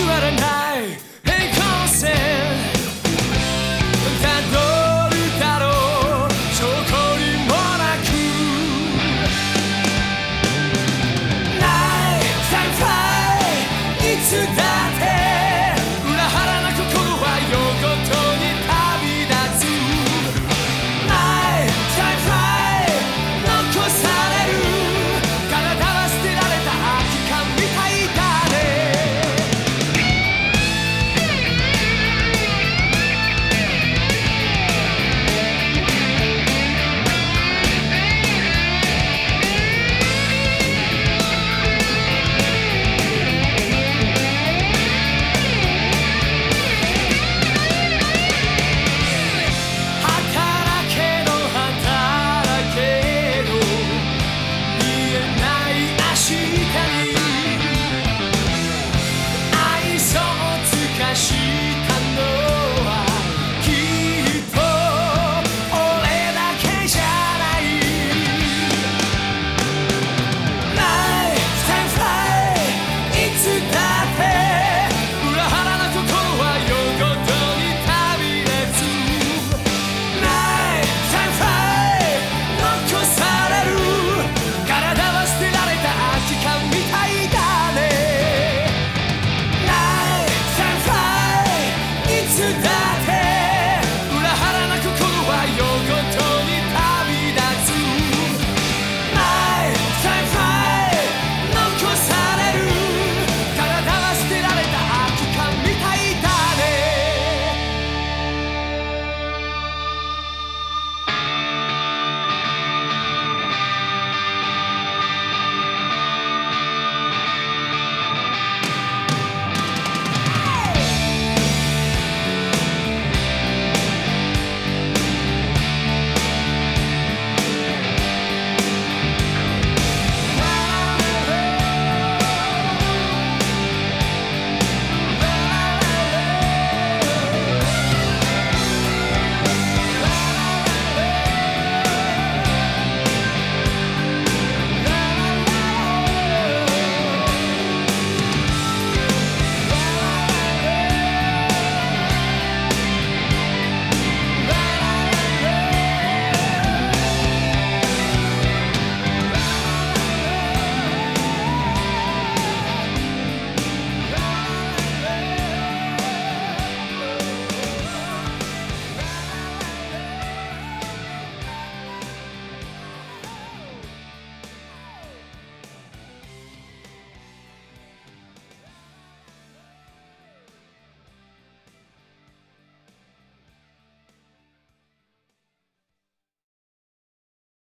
you had a night.